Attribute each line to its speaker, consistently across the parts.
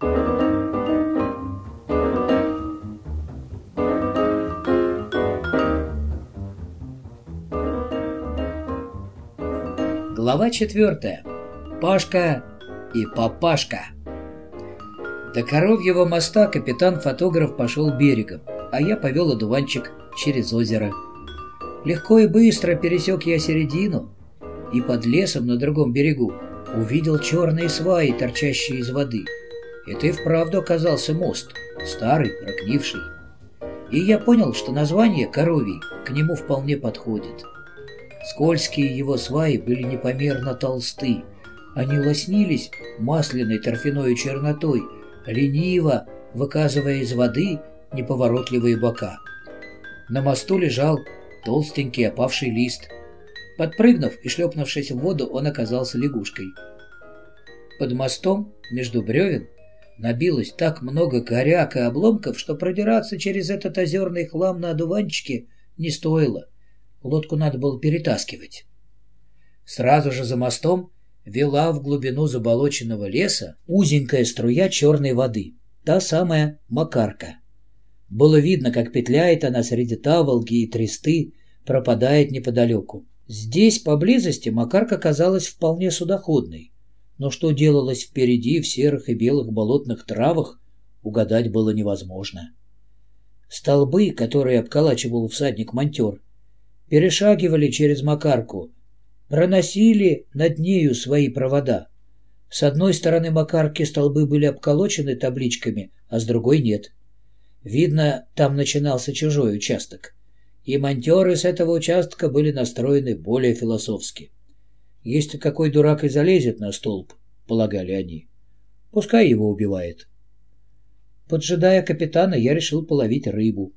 Speaker 1: Глава четвертая. Пашка и папашка. До Коровьего моста капитан-фотограф пошел берегом, а я повел одуванчик через озеро. Легко и быстро пересек я середину, и под лесом на другом берегу увидел черные сваи, торчащие из воды. Это и вправду оказался мост, старый, прогнивший. И я понял, что название «Коровий» к нему вполне подходит. Скользкие его сваи были непомерно толсты. Они лоснились масляной торфяной чернотой, лениво выказывая из воды неповоротливые бока. На мосту лежал толстенький опавший лист. Подпрыгнув и шлепнувшись в воду, он оказался лягушкой. Под мостом, между бревен, набилось так много коряк и обломков, что продираться через этот озерный хлам на одуванчике не стоило. Лодку надо было перетаскивать. Сразу же за мостом вела в глубину заболоченного леса узенькая струя черной воды, та самая Макарка. Было видно, как петляет она среди таволги и тресты, пропадает неподалеку. Здесь, поблизости, Макарка казалась вполне судоходной, но что делалось впереди в серых и белых болотных травах, угадать было невозможно. Столбы, которые обколачивал всадник-монтер, перешагивали через Макарку, проносили над нею свои провода. С одной стороны Макарки столбы были обколочены табличками, а с другой нет. Видно, там начинался чужой участок. И монтеры с этого участка были настроены более философски. Если какой дурак и залезет на столб, полагали они, пускай его убивает. Поджидая капитана, я решил половить рыбу.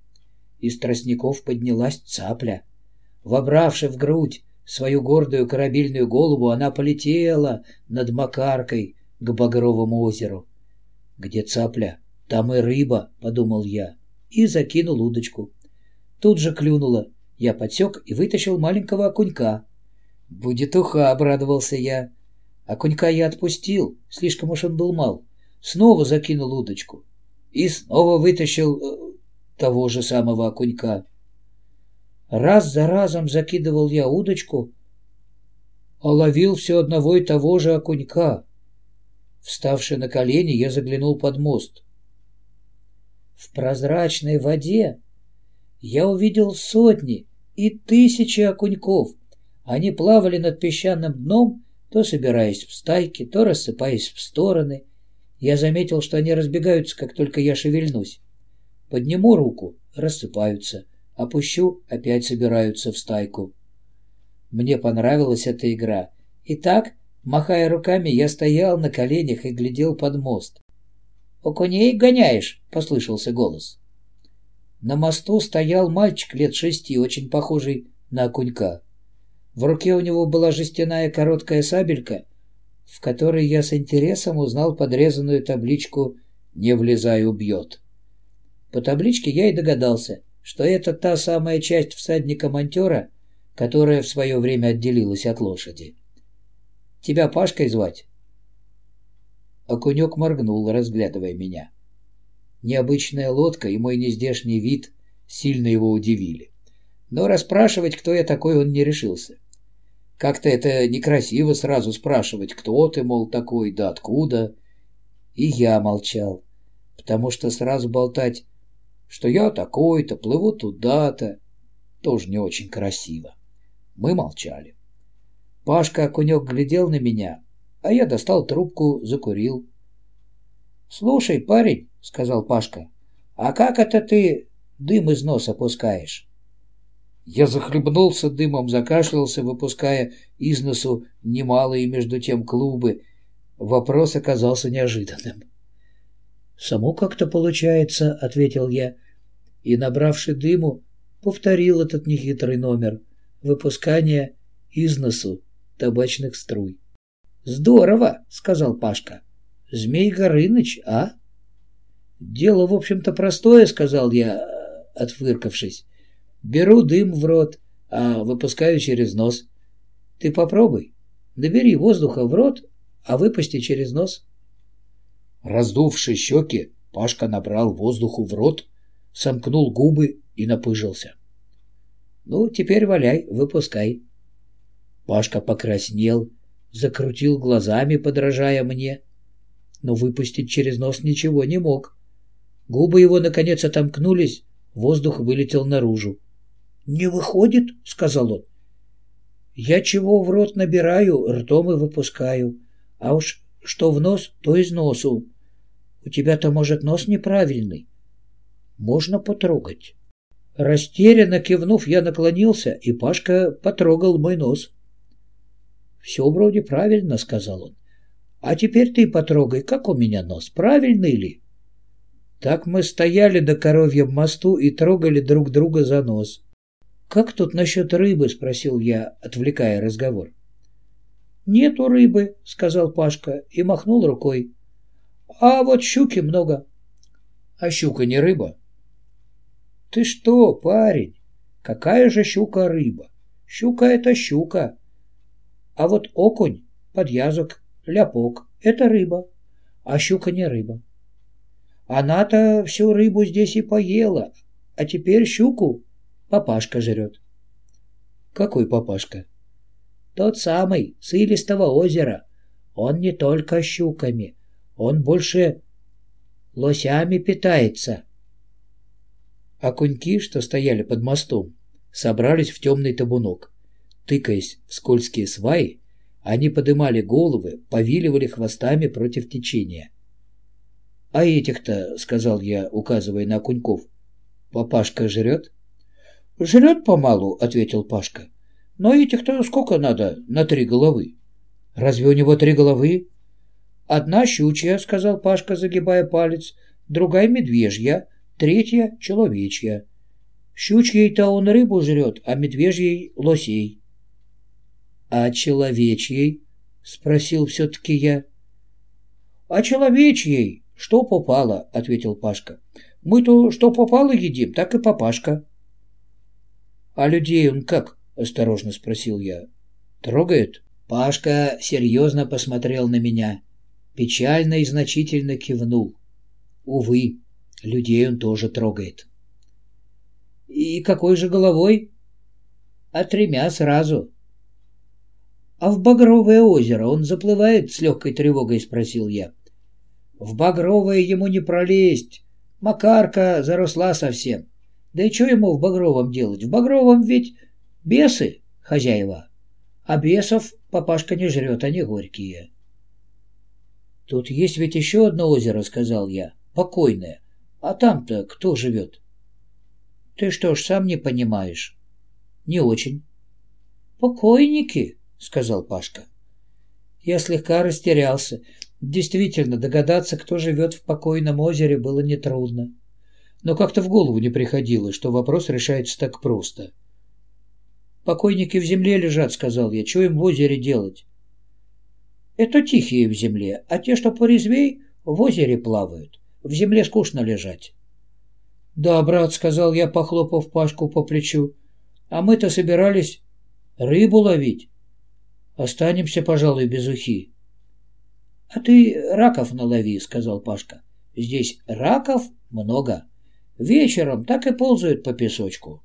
Speaker 1: Из тростников поднялась цапля. Вобравши в грудь свою гордую корабельную голову, она полетела над Макаркой к Багровому озеру. «Где цапля? Там и рыба», — подумал я, и закинул удочку. Тут же клюнула. Я подсек и вытащил маленького окунька. «Будет уха», — обрадовался я. Окунька я отпустил, слишком уж он был мал. Снова закинул удочку. И снова вытащил э, того же самого окунька. Раз за разом закидывал я удочку, а ловил все одного и того же окунька. Вставший на колени, я заглянул под мост. В прозрачной воде я увидел сотни и тысячи окуньков. Они плавали над песчаным дном, то собираясь в стайки, то рассыпаясь в стороны. Я заметил, что они разбегаются, как только я шевельнусь. Подниму руку — рассыпаются — Опущу, опять собираются в стайку. Мне понравилась эта игра. Итак, махая руками, я стоял на коленях и глядел под мост. «Окуней гоняешь?» — послышался голос. На мосту стоял мальчик лет шести, очень похожий на окунька. В руке у него была жестяная короткая сабелька, в которой я с интересом узнал подрезанную табличку «Не влезай, убьет». По табличке я и догадался, что это та самая часть всадника-монтера, которая в свое время отделилась от лошади. «Тебя Пашкой звать?» Окунек моргнул, разглядывая меня. Необычная лодка и мой нездешний вид сильно его удивили. Но расспрашивать, кто я такой, он не решился. Как-то это некрасиво сразу спрашивать, кто ты, мол, такой, да откуда. И я молчал, потому что сразу болтать что я такой-то, плыву туда-то. Тоже не очень красиво. Мы молчали. Пашка-окунек глядел на меня, а я достал трубку, закурил. «Слушай, парень», — сказал Пашка, — «а как это ты дым из носа пускаешь?» Я захлебнулся дымом, закашлялся, выпуская из носу немалые между тем клубы. Вопрос оказался неожиданным. «Само как-то получается», — ответил я, и, набравши дыму, повторил этот нехитрый номер выпускания из носу табачных струй. «Здорово!» — сказал Пашка. «Змей Горыныч, а?» «Дело, в общем-то, простое», — сказал я, отфыркавшись. «Беру дым в рот, а выпускаю через нос. Ты попробуй. Набери воздуха в рот, а выпусти через нос». Раздувши щеки, Пашка набрал воздуху в рот, сомкнул губы и напыжился. «Ну, теперь валяй, выпускай». Пашка покраснел, закрутил глазами, подражая мне, но выпустить через нос ничего не мог. Губы его, наконец, отомкнулись, воздух вылетел наружу. «Не выходит?» — сказал он. «Я чего в рот набираю, ртом и выпускаю, а уж что в нос, то из носу. У тебя-то, может, нос неправильный. Можно потрогать». Растерянно кивнув, я наклонился, и Пашка потрогал мой нос. «Все вроде правильно», — сказал он. «А теперь ты потрогай, как у меня нос, правильный ли?» Так мы стояли до коровьем мосту и трогали друг друга за нос. «Как тут насчет рыбы?» — спросил я, отвлекая разговор. «Нету рыбы», — сказал Пашка и махнул рукой. «А вот щуки много». «А щука не рыба?» «Ты что, парень? Какая же щука рыба? Щука — это щука. А вот окунь, подъязок, ляпок — это рыба, а щука не рыба. Она-то всю рыбу здесь и поела, а теперь щуку папашка жрет. Какой папашка? Тот самый, с Илистого озера. Он не только щуками, он больше лосями питается. Окуньки, что стояли под мостом, собрались в темный табунок. Тыкаясь в скользкие сваи, они подымали головы, повиливали хвостами против течения. «А этих-то, — сказал я, указывая на окуньков, — папашка жрет?» «Жрет помалу», — ответил Пашка. «Но этих-то сколько надо на три головы?» «Разве у него три головы?» «Одна щучья», — сказал Пашка, загибая палец, «другая медвежья, третья — человечья. Щучьей-то он рыбу жрет, а медвежьей — лосей». «А человечьей?» — спросил все-таки я. «А человечьей что попало», — ответил Пашка. «Мы-то что попало едим, так и папашка». «А людей он как?» — осторожно спросил я. «Трогает?» Пашка серьезно посмотрел на меня, печально и значительно кивнул. «Увы, людей он тоже трогает». «И какой же головой?» «А тремя сразу». «А в Багровое озеро он заплывает?» — с легкой тревогой спросил я. «В Багровое ему не пролезть. Макарка заросла совсем. Да и что ему в Багровом делать? В Багровом ведь бесы хозяева, а бесов папашка не жрет, они горькие. «Тут есть ведь еще одно озеро», — сказал я, — «покойное. А там-то кто живет?» «Ты что ж, сам не понимаешь?» «Не очень». «Покойники», — сказал Пашка. Я слегка растерялся. Действительно, догадаться, кто живет в покойном озере, было нетрудно но как-то в голову не приходило, что вопрос решается так просто. «Покойники в земле лежат», — сказал я. «Чего им в озере делать?» «Это тихие в земле, а те, что порезвей, в озере плавают. В земле скучно лежать». «Да, брат», — сказал я, похлопав Пашку по плечу. «А мы-то собирались рыбу ловить. Останемся, пожалуй, без ухи». «А ты раков налови», — сказал Пашка. «Здесь раков много». Вечером так и ползают по песочку.